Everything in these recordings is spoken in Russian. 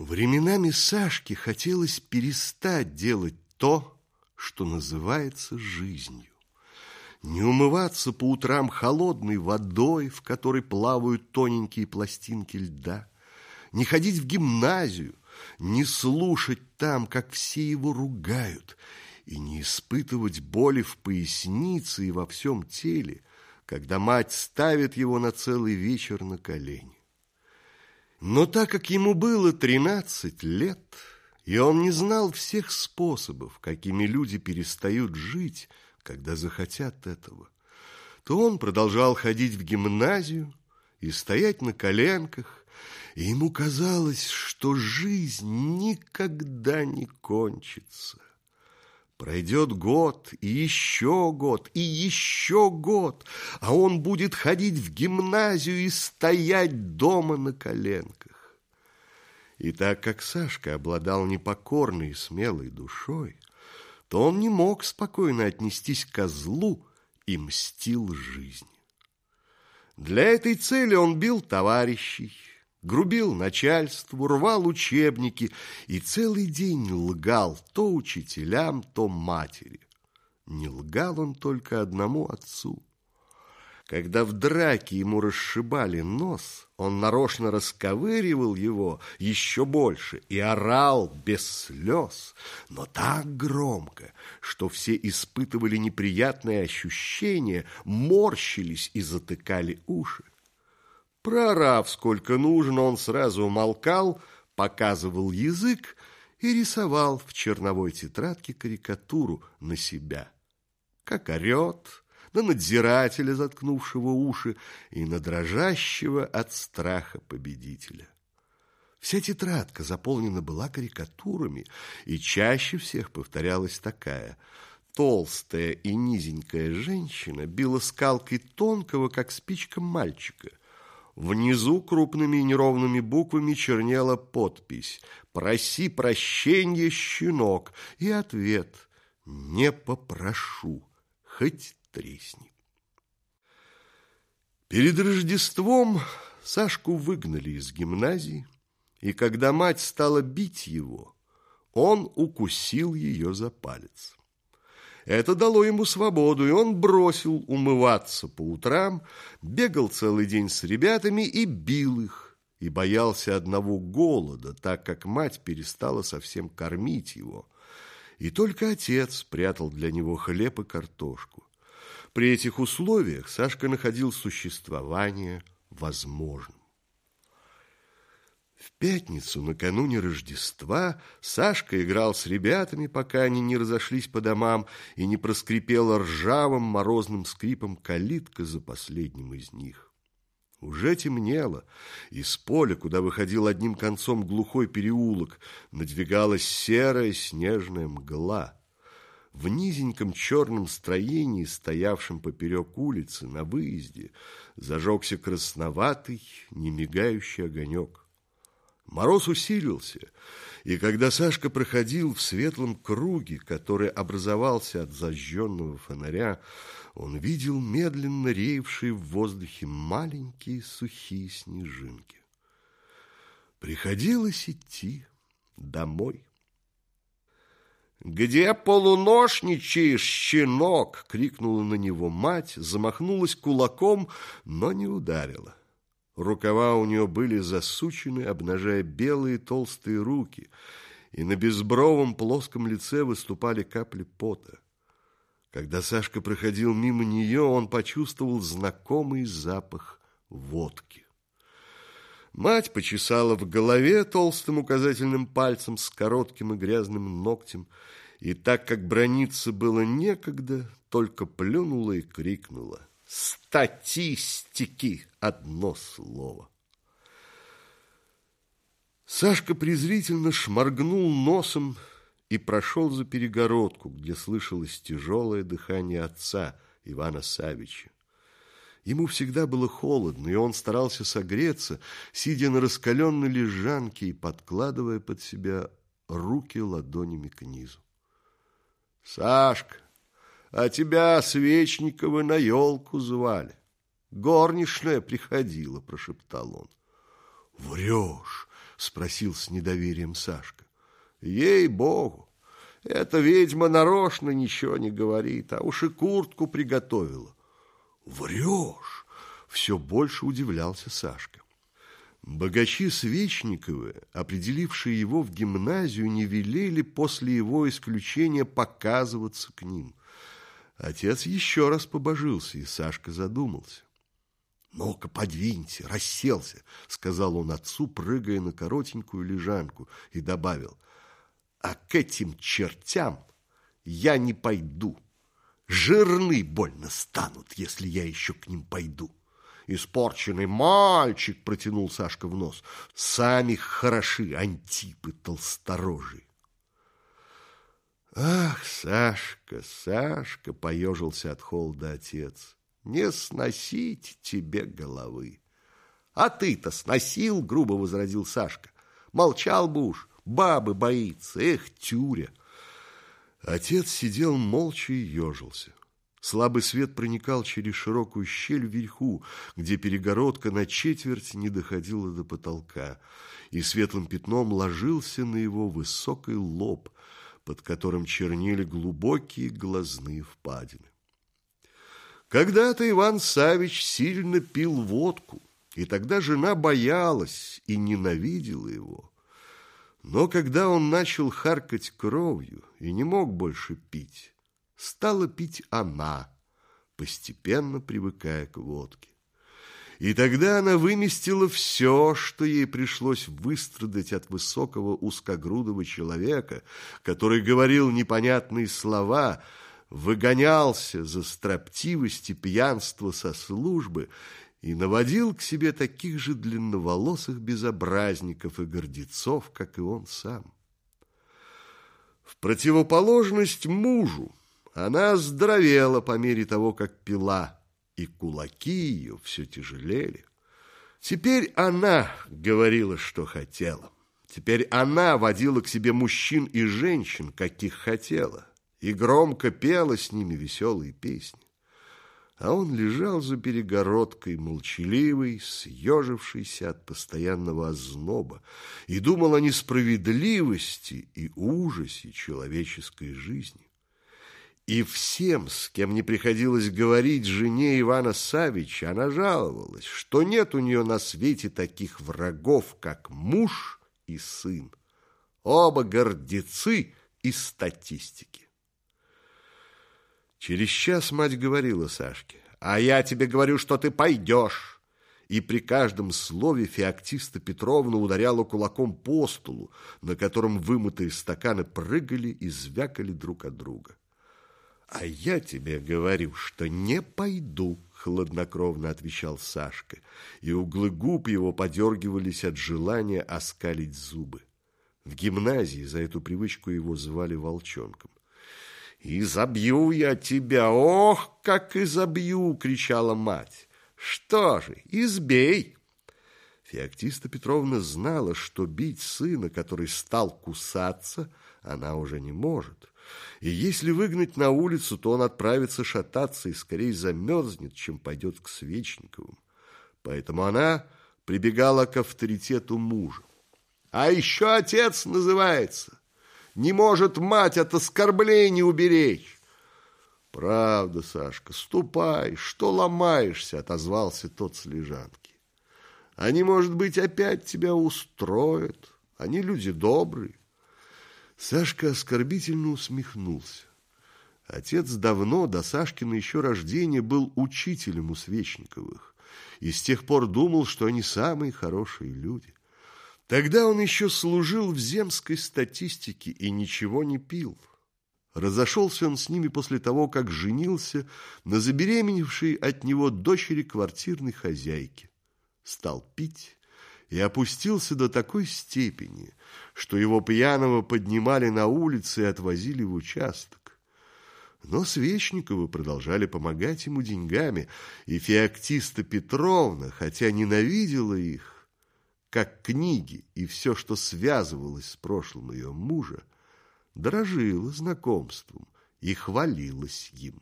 Временами Сашке хотелось перестать делать то, что называется жизнью. Не умываться по утрам холодной водой, в которой плавают тоненькие пластинки льда, не ходить в гимназию, не слушать там, как все его ругают, и не испытывать боли в пояснице и во всем теле, когда мать ставит его на целый вечер на колени. Но так как ему было тринадцать лет, и он не знал всех способов, какими люди перестают жить, когда захотят этого, то он продолжал ходить в гимназию и стоять на коленках, и ему казалось, что жизнь никогда не кончится. Пройдет год, и еще год, и еще год, а он будет ходить в гимназию и стоять дома на коленках. И так как Сашка обладал непокорной и смелой душой, то он не мог спокойно отнестись к козлу и мстил жизни. Для этой цели он бил товарищей, грубил начальству, рвал учебники и целый день лгал то учителям, то матери. Не лгал он только одному отцу. Когда в драке ему расшибали нос, он нарочно расковыривал его еще больше и орал без слез, но так громко, что все испытывали неприятное ощущение, морщились и затыкали уши. Прорав сколько нужно, он сразу умолкал, показывал язык и рисовал в черновой тетрадке карикатуру на себя. Как орет, на надзирателя, заткнувшего уши, и на дрожащего от страха победителя. Вся тетрадка заполнена была карикатурами, и чаще всех повторялась такая – Толстая и низенькая женщина била скалкой тонкого, как спичка мальчика. Внизу крупными и неровными буквами чернела подпись «Проси прощения, щенок» и ответ «Не попрошу, хоть тресни». Перед Рождеством Сашку выгнали из гимназии, и когда мать стала бить его, он укусил ее за палец. Это дало ему свободу, и он бросил умываться по утрам, бегал целый день с ребятами и бил их, и боялся одного голода, так как мать перестала совсем кормить его. И только отец прятал для него хлеб и картошку. При этих условиях Сашка находил существование возможным. В пятницу, накануне Рождества, Сашка играл с ребятами, пока они не разошлись по домам, и не проскрипела ржавым морозным скрипом калитка за последним из них. Уже темнело, и с поля, куда выходил одним концом глухой переулок, надвигалась серая снежная мгла. В низеньком черном строении, стоявшем поперек улицы, на выезде, зажегся красноватый, немигающий огонек. Мороз усилился, и когда Сашка проходил в светлом круге, который образовался от зажженного фонаря, он видел медленно реевшие в воздухе маленькие сухие снежинки. Приходилось идти домой. «Где полуношничаешь, щенок?» — крикнула на него мать, замахнулась кулаком, но не ударила. Рукава у нее были засучены, обнажая белые толстые руки, и на безбровом плоском лице выступали капли пота. Когда Сашка проходил мимо нее, он почувствовал знакомый запах водки. Мать почесала в голове толстым указательным пальцем с коротким и грязным ногтем, и так как брониться было некогда, только плюнула и крикнула статистики одно слово. Сашка презрительно шморгнул носом и прошел за перегородку, где слышалось тяжелое дыхание отца Ивана Савича. Ему всегда было холодно, и он старался согреться, сидя на раскаленной лежанке и подкладывая под себя руки ладонями к низу. «Сашка, а тебя Свечникова на елку звали. Горничная приходила, прошептал он. Врешь, спросил с недоверием Сашка. Ей-богу, эта ведьма нарочно ничего не говорит, а уж и куртку приготовила. Врешь! Все больше удивлялся Сашка. Богачи Свечниковы, определившие его в гимназию, не велели после его исключения показываться к ним. Отец еще раз побожился, и Сашка задумался. «Ну-ка, подвиньте, расселся», — сказал он отцу, прыгая на коротенькую лежанку, и добавил, «А к этим чертям я не пойду. Жирны больно станут, если я еще к ним пойду». «Испорченный мальчик!» — протянул Сашка в нос. «Сами хороши антипы толсторожие!» «Ах, Сашка, Сашка!» — поежился от холода отец. «Не сносить тебе головы!» «А ты-то сносил!» — грубо возразил Сашка. «Молчал бы уж, бабы боится, эх, тюря!» Отец сидел молча и ежился. Слабый свет проникал через широкую щель вверху, где перегородка на четверть не доходила до потолка, и светлым пятном ложился на его высокий лоб, под которым чернели глубокие глазные впадины. Когда-то Иван Савич сильно пил водку, и тогда жена боялась и ненавидела его. Но когда он начал харкать кровью и не мог больше пить, стала пить она, постепенно привыкая к водке. И тогда она выместила все, что ей пришлось выстрадать от высокого узкогрудого человека, который говорил непонятные слова, выгонялся за строптивость и пьянство со службы и наводил к себе таких же длинноволосых безобразников и гордецов, как и он сам. В противоположность мужу, она здоровела по мере того, как пила, и кулаки ее все тяжелели. Теперь она говорила, что хотела. Теперь она водила к себе мужчин и женщин, каких хотела, и громко пела с ними веселые песни. А он лежал за перегородкой, молчаливый, съежившийся от постоянного озноба, и думал о несправедливости и ужасе человеческой жизни. И всем, с кем не приходилось говорить жене Ивана Савича, она жаловалась, что нет у нее на свете таких врагов, как муж и сын. Оба гордецы из статистики. Через час мать говорила Сашке, «А я тебе говорю, что ты пойдешь» и при каждом слове Феоктиста Петровна ударяла кулаком по столу, на котором вымытые стаканы прыгали и звякали друг от друга. «А я тебе говорю, что не пойду», — хладнокровно отвечал Сашка, и углы губ его подергивались от желания оскалить зубы. В гимназии за эту привычку его звали волчонком. «И забью я тебя! Ох, как и забью!» — кричала мать. «Что же, избей!» Феоктиста Петровна знала, что бить сына, который стал кусаться, она уже не может. И если выгнать на улицу, то он отправится шататься и скорее замерзнет, чем пойдет к Свечниковым. Поэтому она прибегала к авторитету мужа. А еще отец называется. Не может мать от оскорблений уберечь. Правда, Сашка, ступай, что ломаешься, отозвался тот с лежанки. Они, может быть, опять тебя устроят. Они люди добрые. Сашка оскорбительно усмехнулся. Отец давно, до Сашкина еще рождения, был учителем у Свечниковых и с тех пор думал, что они самые хорошие люди. Тогда он еще служил в земской статистике и ничего не пил. Разошелся он с ними после того, как женился на забеременевшей от него дочери квартирной хозяйки. Стал пить и опустился до такой степени, что его пьяного поднимали на улице и отвозили в участок. Но Свечниковы продолжали помогать ему деньгами, и Феоктиста Петровна, хотя ненавидела их, как книги и все, что связывалось с прошлым ее мужа, дорожила знакомством и хвалилась им.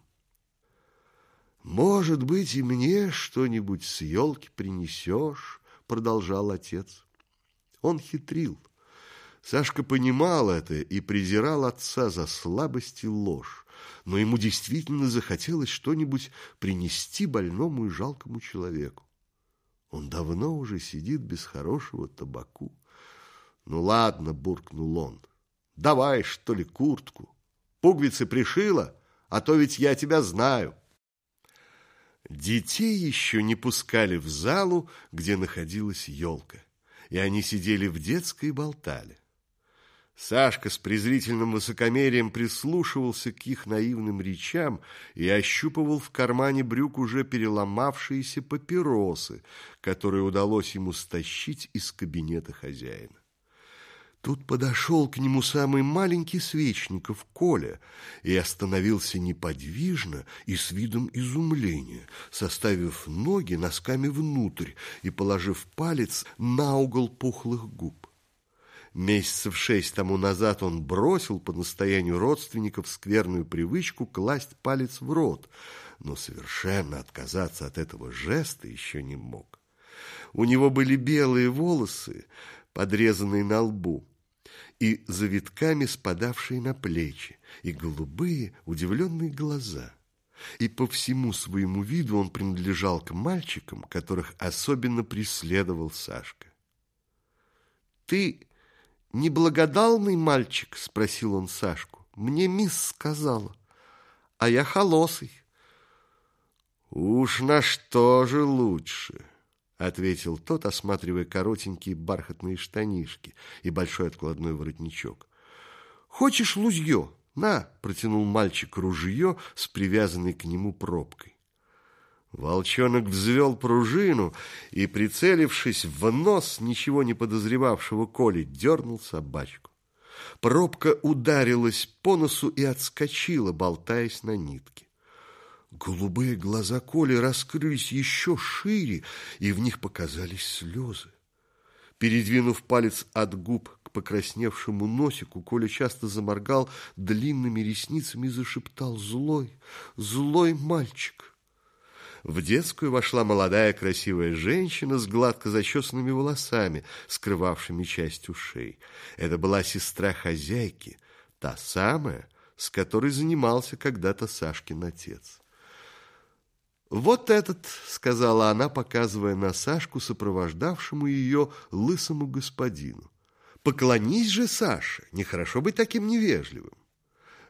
«Может быть, и мне что-нибудь с елки принесешь?» Продолжал отец. Он хитрил. Сашка понимал это и презирал отца за слабость и ложь, но ему действительно захотелось что-нибудь принести больному и жалкому человеку. Он давно уже сидит без хорошего табаку. «Ну ладно», — буркнул он, — «давай, что ли, куртку. Пуговицы пришила, а то ведь я тебя знаю». Детей еще не пускали в залу, где находилась елка, и они сидели в детской и болтали. Сашка с презрительным высокомерием прислушивался к их наивным речам и ощупывал в кармане брюк уже переломавшиеся папиросы, которые удалось ему стащить из кабинета хозяина. Тут подошел к нему самый маленький Свечников, Коля, и остановился неподвижно и с видом изумления, составив ноги носками внутрь и положив палец на угол пухлых губ. Месяцев шесть тому назад он бросил по настоянию родственников скверную привычку класть палец в рот, но совершенно отказаться от этого жеста еще не мог. У него были белые волосы, подрезанные на лбу, и завитками спадавшие на плечи, и голубые удивленные глаза. И по всему своему виду он принадлежал к мальчикам, которых особенно преследовал Сашка. «Ты «Неблагодарный мальчик?» – спросил он Сашку. «Мне мисс сказала, а я холосый». «Уж на что же лучше?» – ответил тот, осматривая коротенькие бархатные штанишки и большой откладной воротничок. «Хочешь лузье?» «На!» – протянул мальчик ружье с привязанной к нему пробкой. Волчонок взвел пружину и, прицелившись в нос ничего не подозревавшего Коли, дернул собачку. Пробка ударилась по носу и отскочила, болтаясь на нитке. Голубые глаза Коли раскрылись еще шире, и в них показались слезы. Передвинув палец от губ к покрасневшему носику, Коля часто заморгал длинными ресницами и зашептал «Злой, злой мальчик!» В детскую вошла молодая красивая женщина с гладко зачесанными волосами, скрывавшими часть ушей. Это была сестра хозяйки, та самая, с которой занимался когда-то Сашкин отец. «Вот этот», — сказала она, показывая на Сашку, сопровождавшему ее лысому господину. «Поклонись же, Саша, нехорошо быть таким невежливым».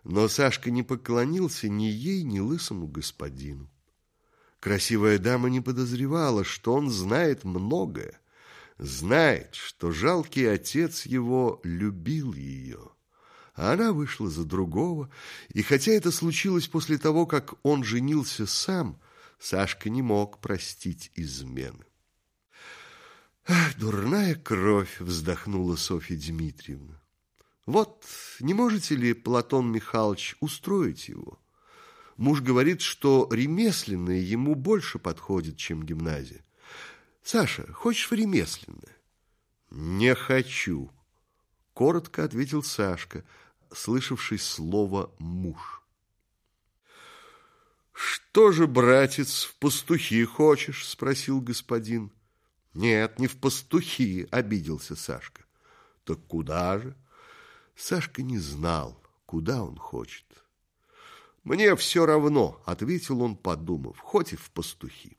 Но Сашка не поклонился ни ей, ни лысому господину. Красивая дама не подозревала, что он знает многое, знает, что жалкий отец его любил ее. А она вышла за другого, и хотя это случилось после того, как он женился сам, Сашка не мог простить измены. «Ах, дурная кровь!» — вздохнула Софья Дмитриевна. «Вот не можете ли, Платон Михайлович, устроить его?» Муж говорит, что ремесленное ему больше подходит, чем гимназия. Саша, хочешь в ремесленное? Не хочу, коротко ответил Сашка, слышавший слово «муж». «Что же, братец, в пастухи хочешь?» – спросил господин. «Нет, не в пастухи», – обиделся Сашка. «Так куда же?» Сашка не знал, куда он хочет. «Мне все равно», — ответил он, подумав, — «хоть и в пастухи».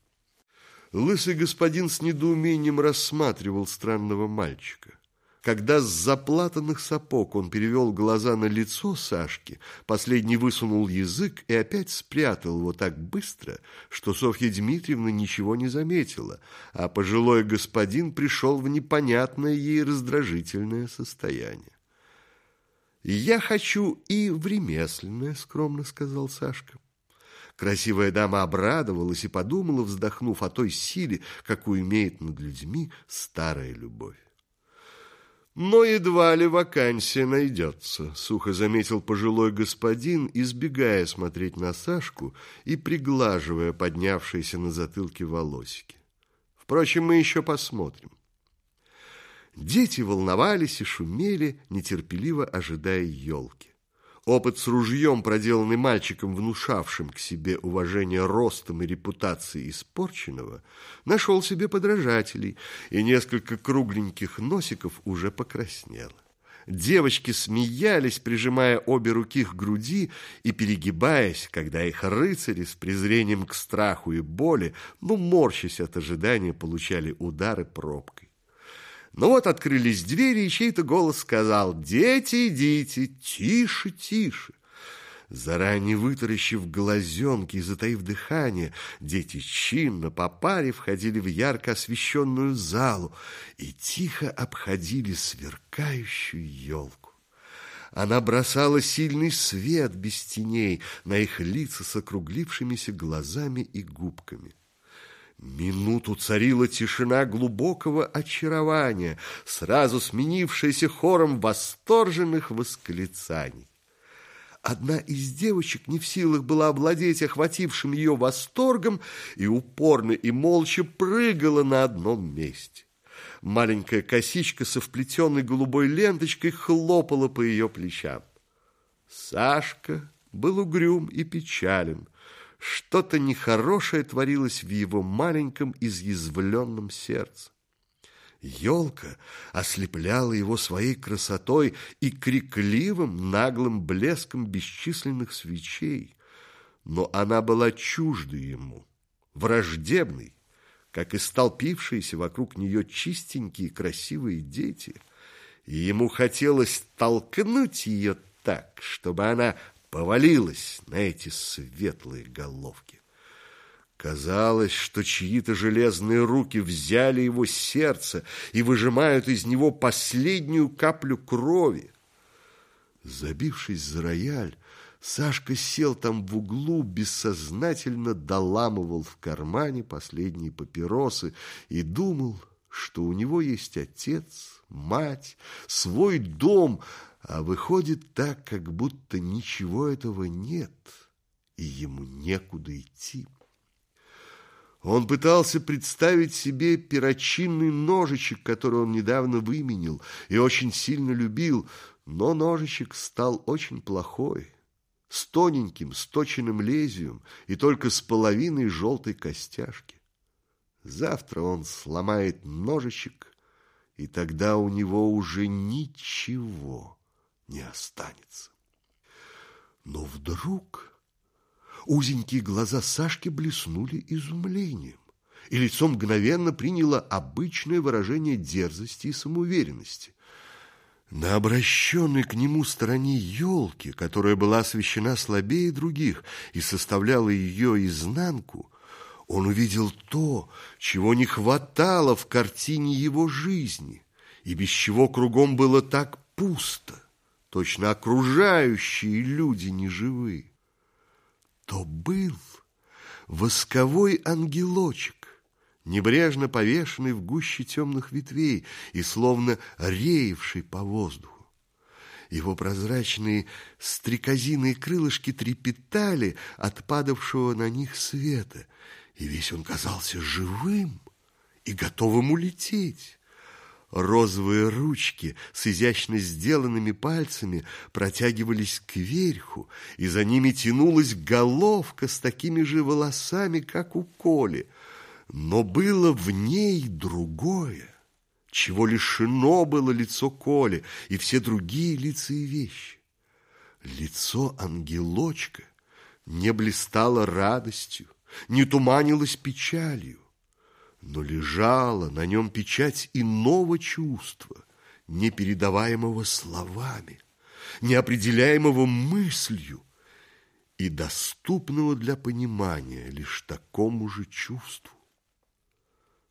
Лысый господин с недоумением рассматривал странного мальчика. Когда с заплатанных сапог он перевел глаза на лицо Сашки, последний высунул язык и опять спрятал его так быстро, что Софья Дмитриевна ничего не заметила, а пожилой господин пришел в непонятное ей раздражительное состояние. «Я хочу и в ремесленное», — скромно сказал Сашка. Красивая дама обрадовалась и подумала, вздохнув о той силе, какую имеет над людьми старая любовь. «Но едва ли вакансия найдется», — сухо заметил пожилой господин, избегая смотреть на Сашку и приглаживая поднявшиеся на затылке волосики. «Впрочем, мы еще посмотрим. Дети волновались и шумели, нетерпеливо ожидая елки. Опыт с ружьем, проделанный мальчиком, внушавшим к себе уважение ростом и репутацией испорченного, нашел себе подражателей, и несколько кругленьких носиков уже покраснело. Девочки смеялись, прижимая обе руки к груди и перегибаясь, когда их рыцари с презрением к страху и боли, ну, морщась от ожидания, получали удары пробкой. Но вот открылись двери, и чей-то голос сказал «Дети, идите, тише, тише». Заранее вытаращив глазенки и затаив дыхание, дети чинно по паре входили в ярко освещенную залу и тихо обходили сверкающую елку. Она бросала сильный свет без теней на их лица с округлившимися глазами и губками. Минуту царила тишина глубокого очарования, сразу сменившаяся хором восторженных восклицаний. Одна из девочек не в силах была обладать охватившим ее восторгом и упорно и молча прыгала на одном месте. Маленькая косичка со вплетенной голубой ленточкой хлопала по ее плечам. Сашка был угрюм и печален. Что-то нехорошее творилось в его маленьком изъязвленном сердце. Елка ослепляла его своей красотой и крикливым наглым блеском бесчисленных свечей, но она была чужда ему, враждебной, как и столпившиеся вокруг нее чистенькие красивые дети, и ему хотелось толкнуть ее так, чтобы она повалилась на эти светлые головки. Казалось, что чьи-то железные руки взяли его сердце и выжимают из него последнюю каплю крови. Забившись за рояль, Сашка сел там в углу, бессознательно доламывал в кармане последние папиросы и думал, что у него есть отец, мать, свой дом, а выходит так, как будто ничего этого нет, и ему некуда идти. Он пытался представить себе перочинный ножичек, который он недавно выменил и очень сильно любил, но ножичек стал очень плохой, с тоненьким, сточенным лезвием и только с половиной желтой костяшки. Завтра он сломает ножичек, и тогда у него уже ничего не останется. Но вдруг... Узенькие глаза Сашки блеснули изумлением, и лицо мгновенно приняло обычное выражение дерзости и самоуверенности. На обращенной к нему стороне елки, которая была освещена слабее других и составляла ее изнанку, он увидел то, чего не хватало в картине его жизни, и без чего кругом было так пусто, точно окружающие люди неживые то был восковой ангелочек, небрежно повешенный в гуще темных ветвей и словно реевший по воздуху. Его прозрачные стрекозиные крылышки трепетали от падавшего на них света, и весь он казался живым и готовым улететь. Розовые ручки с изящно сделанными пальцами протягивались кверху, и за ними тянулась головка с такими же волосами, как у Коли. Но было в ней другое, чего лишено было лицо Коли и все другие лица и вещи. Лицо ангелочка не блистало радостью, не туманилось печалью но лежала на нем печать иного чувства, непередаваемого словами, неопределяемого мыслью и доступного для понимания лишь такому же чувству.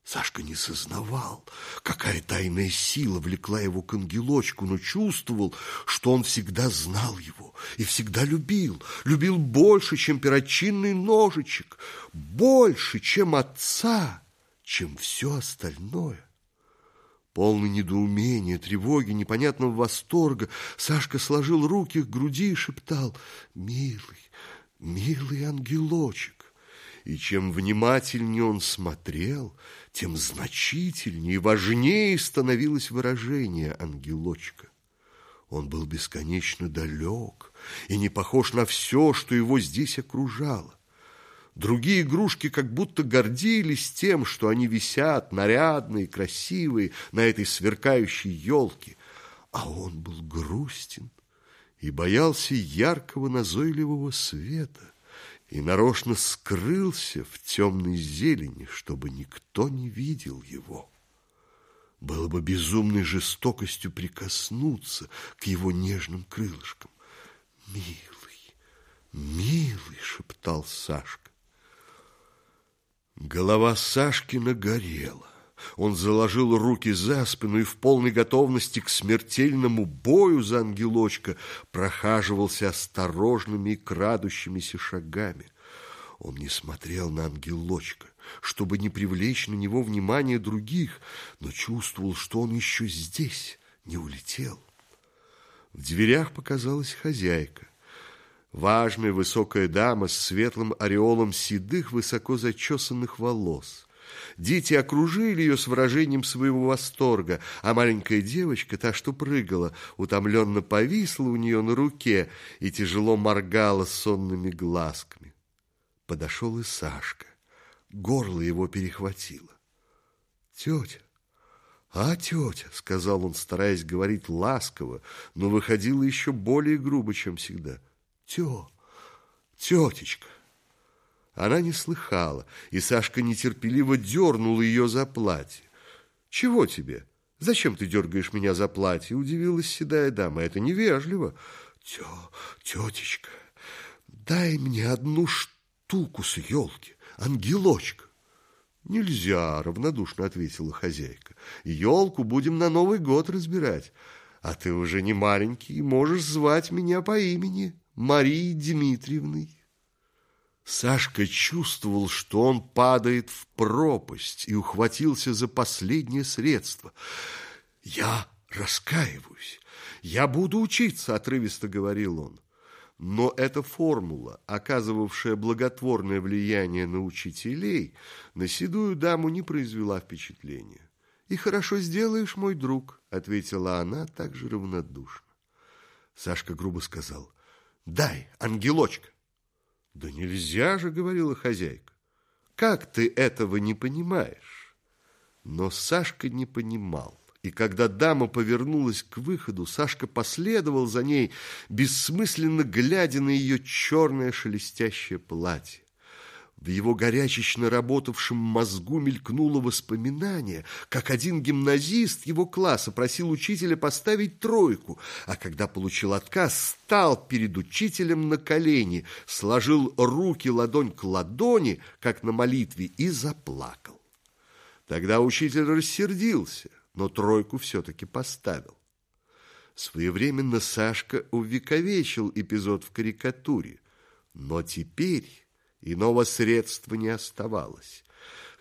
Сашка не сознавал, какая тайная сила влекла его к ангелочку, но чувствовал, что он всегда знал его и всегда любил. Любил больше, чем перочинный ножичек, больше, чем отца чем все остальное. Полный недоумения, тревоги, непонятного восторга, Сашка сложил руки к груди и шептал «Милый, милый ангелочек». И чем внимательнее он смотрел, тем значительнее и важнее становилось выражение ангелочка. Он был бесконечно далек и не похож на все, что его здесь окружало. Другие игрушки как будто гордились тем, что они висят нарядные, красивые на этой сверкающей елке, а он был грустен и боялся яркого назойливого света и нарочно скрылся в темной зелени, чтобы никто не видел его. Было бы безумной жестокостью прикоснуться к его нежным крылышкам. «Милый, милый!» — шептал Сашка. Голова Сашкина горела. Он заложил руки за спину и в полной готовности к смертельному бою за ангелочка прохаживался осторожными и крадущимися шагами. Он не смотрел на ангелочка, чтобы не привлечь на него внимание других, но чувствовал, что он еще здесь, не улетел. В дверях показалась хозяйка. Важная высокая дама с светлым ореолом седых, высоко зачесанных волос. Дети окружили ее с выражением своего восторга, а маленькая девочка, та, что прыгала, утомленно повисла у нее на руке и тяжело моргала сонными глазками. Подошел и Сашка. Горло его перехватило. «Тетя, а тетя», — сказал он, стараясь говорить ласково, но выходило еще более грубо, чем всегда. «Тё, тетечка». Она не слыхала, и Сашка нетерпеливо дернул ее за платье. «Чего тебе? Зачем ты дергаешь меня за платье?» Удивилась седая дама. «Это невежливо». «Тё, тетечка, дай мне одну штуку с елки, ангелочка». «Нельзя», — равнодушно ответила хозяйка. «Елку будем на Новый год разбирать, а ты уже не маленький и можешь звать меня по имени Марией Дмитриевной». Сашка чувствовал, что он падает в пропасть и ухватился за последнее средство. «Я раскаиваюсь, я буду учиться», — отрывисто говорил он. Но эта формула, оказывавшая благотворное влияние на учителей, на седую даму не произвела впечатления. «И хорошо сделаешь, мой друг», — ответила она также равнодушно. Сашка грубо сказал, «Дай, ангелочка». «Да нельзя же», — говорила хозяйка. «Как ты этого не понимаешь?» Но Сашка не понимал. И когда дама повернулась к выходу, Сашка последовал за ней, бессмысленно глядя на ее черное шелестящее платье. В его горячечно работавшем мозгу мелькнуло воспоминание, как один гимназист его класса просил учителя поставить тройку, а когда получил отказ, стал перед учителем на колени, сложил руки ладонь к ладони, как на молитве, и заплакал. Тогда учитель рассердился, но тройку все-таки поставил. Своевременно Сашка увековечил эпизод в карикатуре, но теперь Иного средства не оставалось.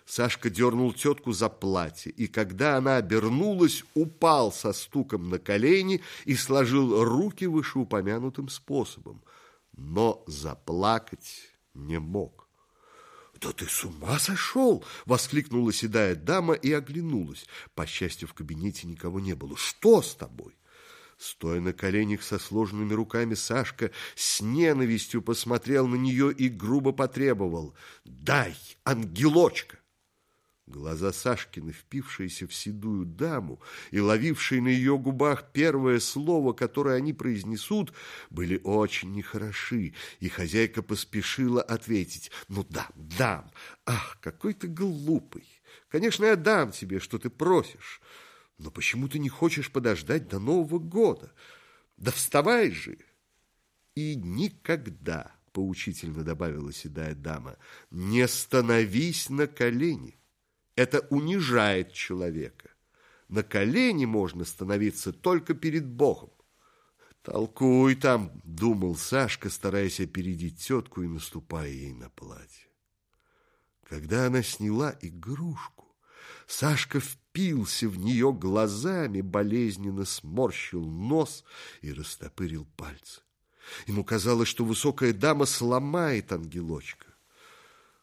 Сашка дернул тетку за платье, и когда она обернулась, упал со стуком на колени и сложил руки вышеупомянутым способом. Но заплакать не мог. «Да ты с ума сошел!» — воскликнула седая дама и оглянулась. По счастью, в кабинете никого не было. «Что с тобой?» Стоя на коленях со сложенными руками, Сашка с ненавистью посмотрел на нее и грубо потребовал «Дай, ангелочка!» Глаза Сашкины, впившиеся в седую даму и ловившие на ее губах первое слово, которое они произнесут, были очень нехороши, и хозяйка поспешила ответить «Ну да, дам! Ах, какой ты глупый! Конечно, я дам тебе, что ты просишь!» Но почему ты не хочешь подождать до Нового года? Да вставай же! И никогда, поучительно добавила седая дама, не становись на колени. Это унижает человека. На колени можно становиться только перед Богом. Толкуй там, думал Сашка, стараясь опередить тетку и наступая ей на платье. Когда она сняла игрушку, Сашка впился в нее глазами, болезненно сморщил нос и растопырил пальцы. Ему казалось, что высокая дама сломает ангелочка.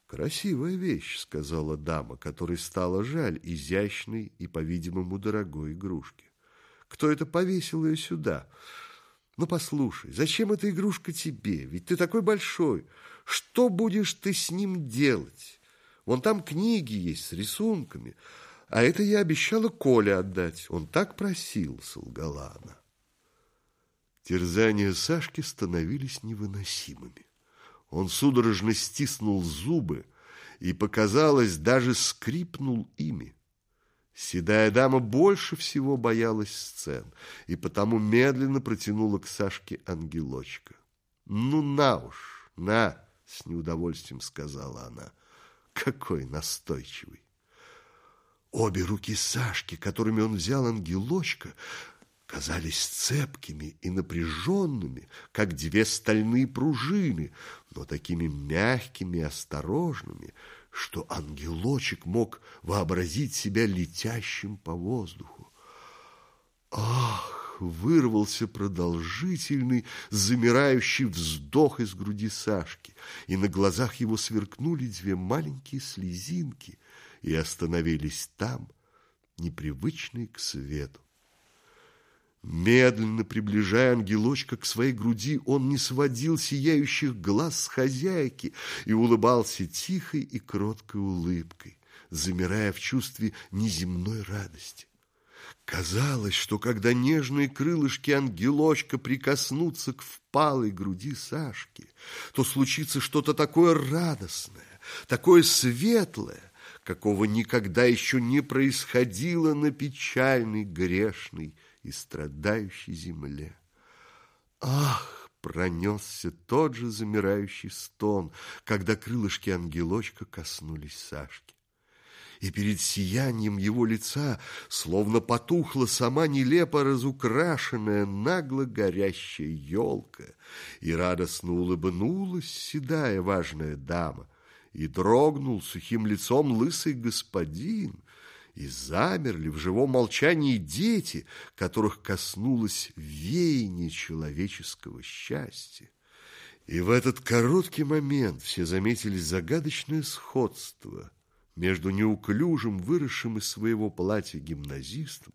«Красивая вещь», — сказала дама, которой стало жаль изящной и, по-видимому, дорогой игрушки. кто это повесил ее сюда. Ну, послушай, зачем эта игрушка тебе? Ведь ты такой большой. Что будешь ты с ним делать? Вон там книги есть с рисунками. А это я обещала Коле отдать. Он так просил, солгала она. Терзания Сашки становились невыносимыми. Он судорожно стиснул зубы и, показалось, даже скрипнул ими. Седая дама больше всего боялась сцен, и потому медленно протянула к Сашке ангелочка. «Ну, на уж, на!» — с неудовольствием сказала она. «Какой настойчивый!» Обе руки Сашки, которыми он взял ангелочка, казались цепкими и напряженными, как две стальные пружины, но такими мягкими и осторожными, что ангелочек мог вообразить себя летящим по воздуху. Ах, вырвался продолжительный, замирающий вздох из груди Сашки, и на глазах его сверкнули две маленькие слезинки и остановились там, непривычные к свету. Медленно приближая ангелочка к своей груди, он не сводил сияющих глаз с хозяйки и улыбался тихой и кроткой улыбкой, замирая в чувстве неземной радости. Казалось, что когда нежные крылышки ангелочка прикоснутся к впалой груди Сашки, то случится что-то такое радостное, такое светлое, какого никогда еще не происходило на печальной, грешной и страдающей земле. Ах, пронесся тот же замирающий стон, когда крылышки ангелочка коснулись Сашки. И перед сиянием его лица словно потухла сама нелепо разукрашенная, нагло горящая елка, и радостно улыбнулась седая важная дама, и дрогнул сухим лицом лысый господин, и замерли в живом молчании дети, которых коснулось веяние человеческого счастья. И в этот короткий момент все заметили загадочное сходство между неуклюжим, выросшим из своего платья гимназистом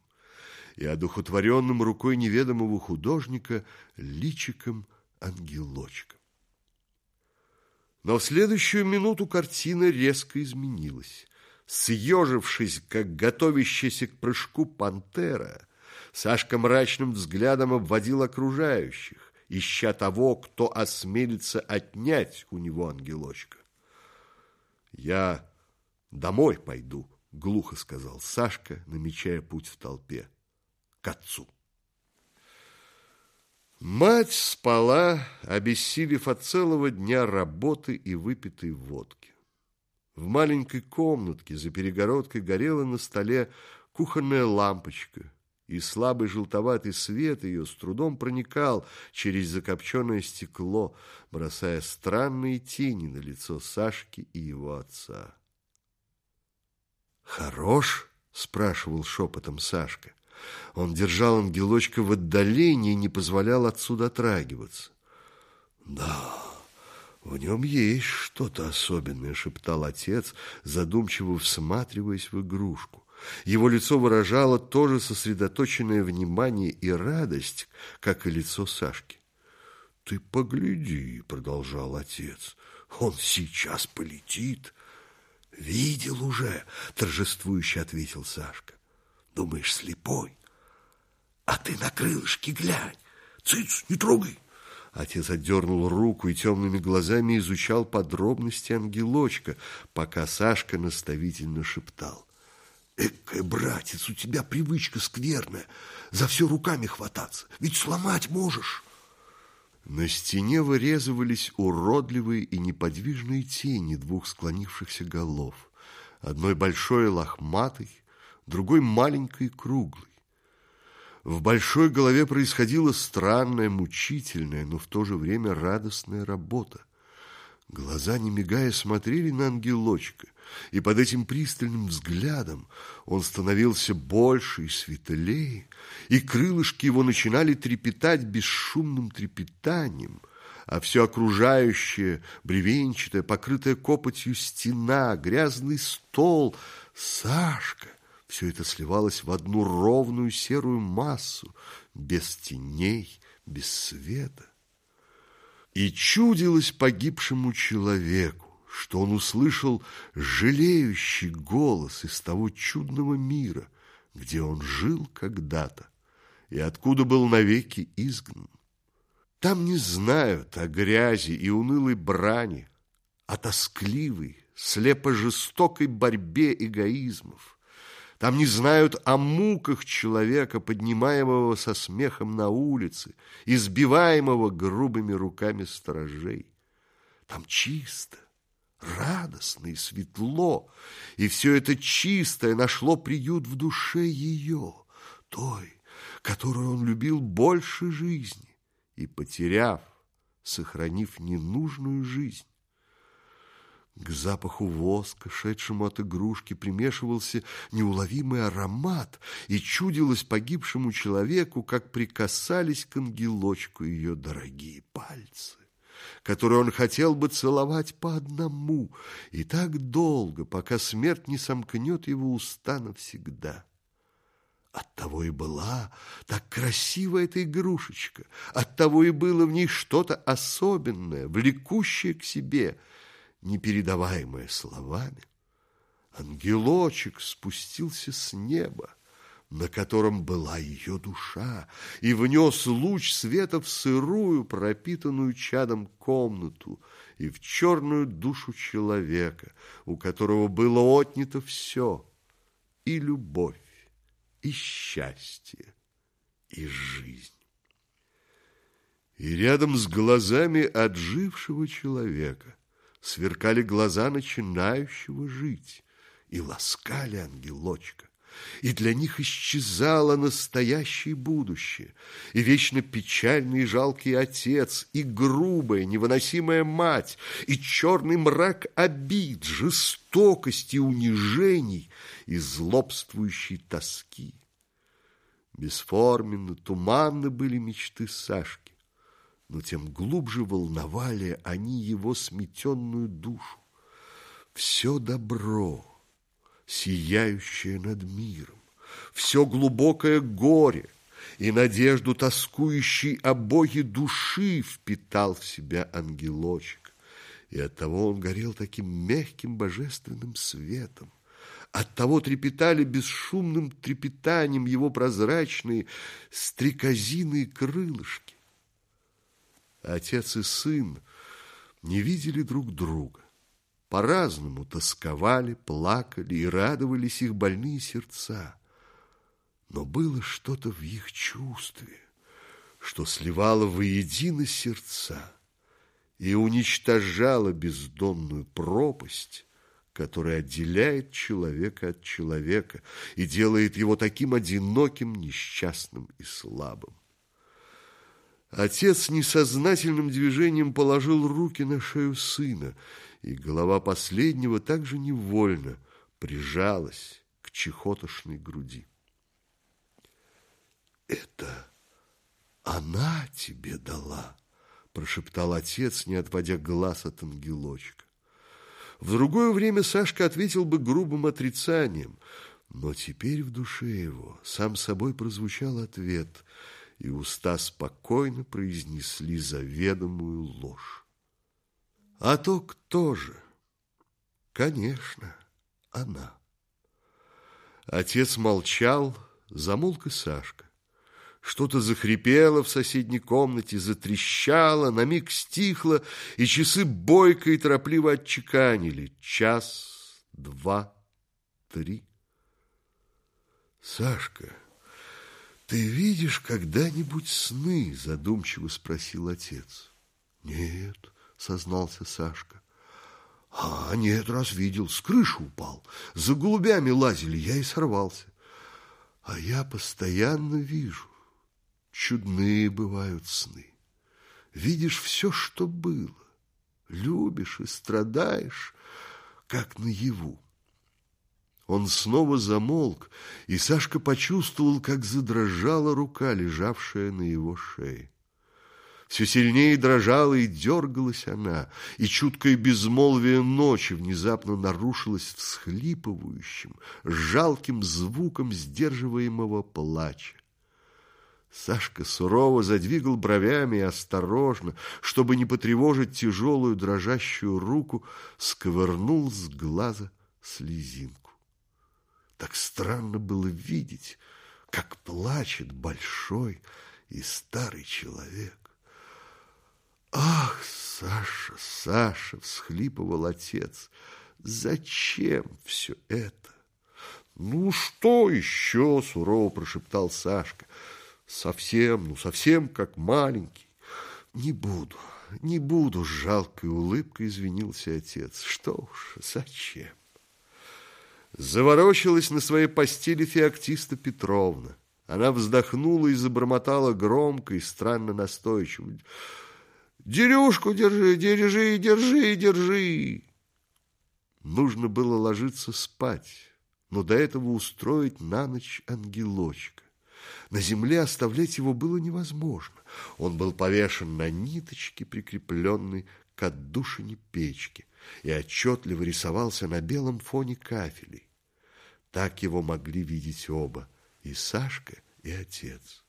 и одухотворенным рукой неведомого художника личиком ангелочка. Но в следующую минуту картина резко изменилась. Съежившись, как готовящаяся к прыжку пантера, Сашка мрачным взглядом обводил окружающих, ища того, кто осмелится отнять у него ангелочка. «Я домой пойду», — глухо сказал Сашка, намечая путь в толпе, к отцу. Мать спала, обессилев от целого дня работы и выпитой водки. В маленькой комнатке за перегородкой горела на столе кухонная лампочка, и слабый желтоватый свет ее с трудом проникал через закопченное стекло, бросая странные тени на лицо Сашки и его отца. «Хорош?» — спрашивал шепотом Сашка. Он держал ангелочка в отдалении и не позволял отсюда дотрагиваться. «Да, в нем есть что-то особенное», — шептал отец, задумчиво всматриваясь в игрушку. Его лицо выражало тоже сосредоточенное внимание и радость, как и лицо Сашки. «Ты погляди», — продолжал отец, — «он сейчас полетит». «Видел уже», — торжествующе ответил Сашка. Думаешь, слепой? А ты на крылышки глянь. Цыц, не трогай. Отец отдернул руку и темными глазами изучал подробности ангелочка, пока Сашка наставительно шептал. Экая, братец, у тебя привычка скверная, за все руками хвататься, ведь сломать можешь. На стене вырезывались уродливые и неподвижные тени двух склонившихся голов. Одной большой лохматой, другой маленькой круглой. В большой голове происходила странная, мучительная, но в то же время радостная работа. Глаза, не мигая, смотрели на ангелочка, и под этим пристальным взглядом он становился больше и светлее, и крылышки его начинали трепетать бесшумным трепетанием, а все окружающее, бревенчатое, покрытая копотью стена, грязный стол, Сашка Все это сливалось в одну ровную серую массу, без теней, без света. И чудилось погибшему человеку, что он услышал жалеющий голос из того чудного мира, где он жил когда-то и откуда был навеки изгнан. Там не знают о грязи и унылой брани, о тоскливой, слепо-жестокой борьбе эгоизмов. Там не знают о муках человека, поднимаемого со смехом на улице, избиваемого грубыми руками сторожей. Там чисто, радостно и светло, и все это чистое нашло приют в душе ее, той, которую он любил больше жизни, и, потеряв, сохранив ненужную жизнь, к запаху воска, шедшему от игрушки, примешивался неуловимый аромат, и чудилось погибшему человеку, как прикасались к ангелочку ее дорогие пальцы, которые он хотел бы целовать по одному, и так долго, пока смерть не сомкнет его уста навсегда. Оттого и была так красива эта игрушечка, оттого и было в ней что-то особенное, влекущее к себе – непередаваемое словами, ангелочек спустился с неба, на котором была ее душа, и внес луч света в сырую, пропитанную чадом комнату и в черную душу человека, у которого было отнято все, и любовь, и счастье, и жизнь. И рядом с глазами отжившего человека сверкали глаза начинающего жить и ласкали ангелочка. И для них исчезало настоящее будущее, и вечно печальный и жалкий отец, и грубая, невыносимая мать, и черный мрак обид, жестокости, унижений и злобствующей тоски. Бесформенно, туманны были мечты Сашки но тем глубже волновали они его сметенную душу. Все добро, сияющее над миром, все глубокое горе и надежду тоскующей обои души впитал в себя ангелочек, и оттого он горел таким мягким божественным светом. Оттого трепетали бесшумным трепетанием его прозрачные стрекозиные крылышки. Отец и сын не видели друг друга. По-разному тосковали, плакали и радовались их больные сердца. Но было что-то в их чувстве, что сливало воедино сердца и уничтожало бездонную пропасть, которая отделяет человека от человека и делает его таким одиноким, несчастным и слабым. Отец несознательным движением положил руки на шею сына, и голова последнего также невольно прижалась к чехотошной груди. «Это она тебе дала?» – прошептал отец, не отводя глаз от ангелочка. В другое время Сашка ответил бы грубым отрицанием, но теперь в душе его сам собой прозвучал ответ – и уста спокойно произнесли заведомую ложь. А то кто же? Конечно, она. Отец молчал, замолк и Сашка. Что-то захрипело в соседней комнате, затрещало, на миг стихло, и часы бойко и торопливо отчеканили. Час, два, три. Сашка... «Ты видишь когда-нибудь сны?» – задумчиво спросил отец. «Нет», – сознался Сашка. «А, нет, раз видел, с крыши упал. За голубями лазили, я и сорвался. А я постоянно вижу. Чудные бывают сны. Видишь все, что было. Любишь и страдаешь, как наяву. Он снова замолк, и Сашка почувствовал, как задрожала рука, лежавшая на его шее. Все сильнее дрожала и дергалась она, и чуткое безмолвие ночи внезапно нарушилось всхлипывающим, жалким звуком сдерживаемого плача. Сашка сурово задвигал бровями и осторожно, чтобы не потревожить тяжелую дрожащую руку, сковырнул с глаза слезинку. Так странно было видеть, как плачет большой и старый человек. «Ах, Саша, Саша!» — всхлипывал отец. «Зачем все это?» «Ну, что еще?» — сурово прошептал Сашка. «Совсем, ну, совсем как маленький». «Не буду, не буду!» — с жалкой улыбкой извинился отец. «Что уж, зачем?» Заворочилась на своей постели Феоктиста Петровна. Она вздохнула и забормотала громко и странно настойчиво. Дерюшку держи, держи, держи, держи. Нужно было ложиться спать, но до этого устроить на ночь ангелочка. На земле оставлять его было невозможно. Он был повешен на ниточке, прикрепленной к отдушине печки, и отчетливо рисовался на белом фоне кафелей. Так его могли видеть оба, и Сашка, и отец.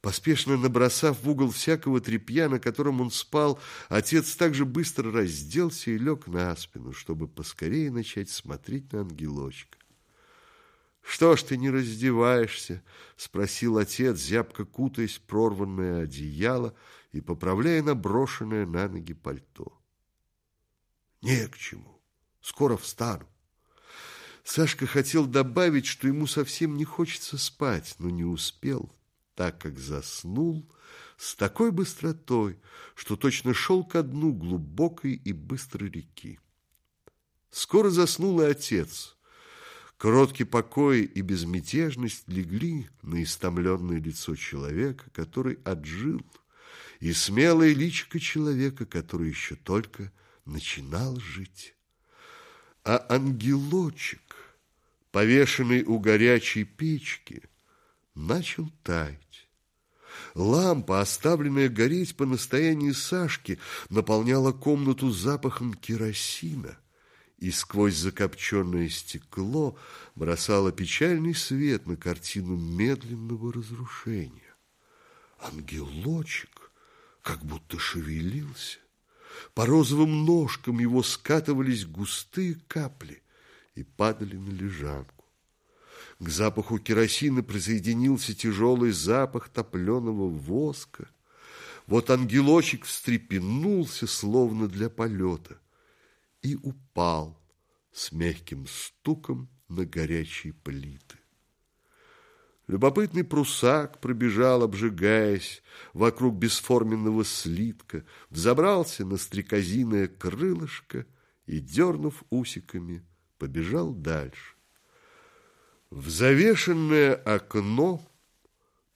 Поспешно набросав в угол всякого тряпья, на котором он спал, отец также быстро разделся и лег на спину, чтобы поскорее начать смотреть на ангелочка. «Что ж ты не раздеваешься?» — спросил отец, зябко кутаясь в прорванное одеяло и поправляя наброшенное на ноги пальто. «Не к чему. Скоро встану». Сашка хотел добавить, что ему совсем не хочется спать, но не успел так как заснул с такой быстротой, что точно шел ко дну глубокой и быстрой реки. Скоро заснул и отец. Короткий покой и безмятежность легли на истомленное лицо человека, который отжил, и смелое личико человека, который еще только начинал жить. А ангелочек, повешенный у горячей печки, начал таять. Лампа, оставленная гореть по настоянию Сашки, наполняла комнату запахом керосина и сквозь закопченное стекло бросала печальный свет на картину медленного разрушения. Ангелочек как будто шевелился. По розовым ножкам его скатывались густые капли и падали на лежанку. К запаху керосина присоединился тяжелый запах топленого воска. Вот ангелочек встрепенулся, словно для полета, и упал с мягким стуком на горячие плиты. Любопытный прусак пробежал, обжигаясь, вокруг бесформенного слитка, взобрался на стрекозиное крылышко и, дернув усиками, побежал дальше. В завешенное окно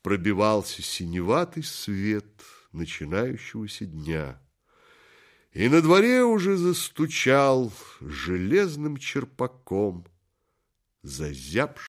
пробивался синеватый свет начинающегося дня. И на дворе уже застучал железным черпаком зазябший